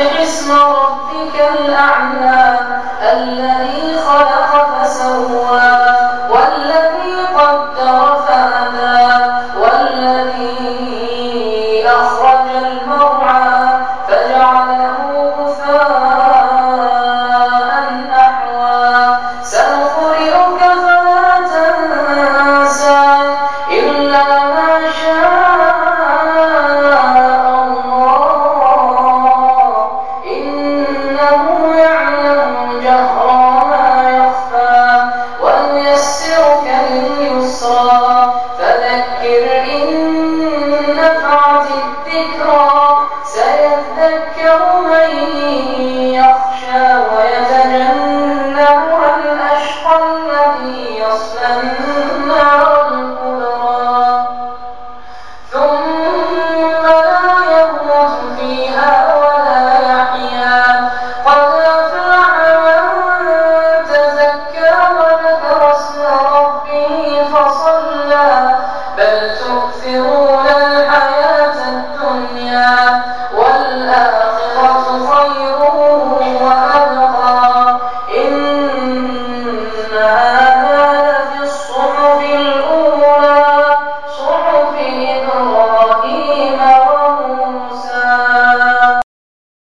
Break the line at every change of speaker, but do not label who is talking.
اسم ربك الأعلى. فذكر إن نفعت الذكرى 네.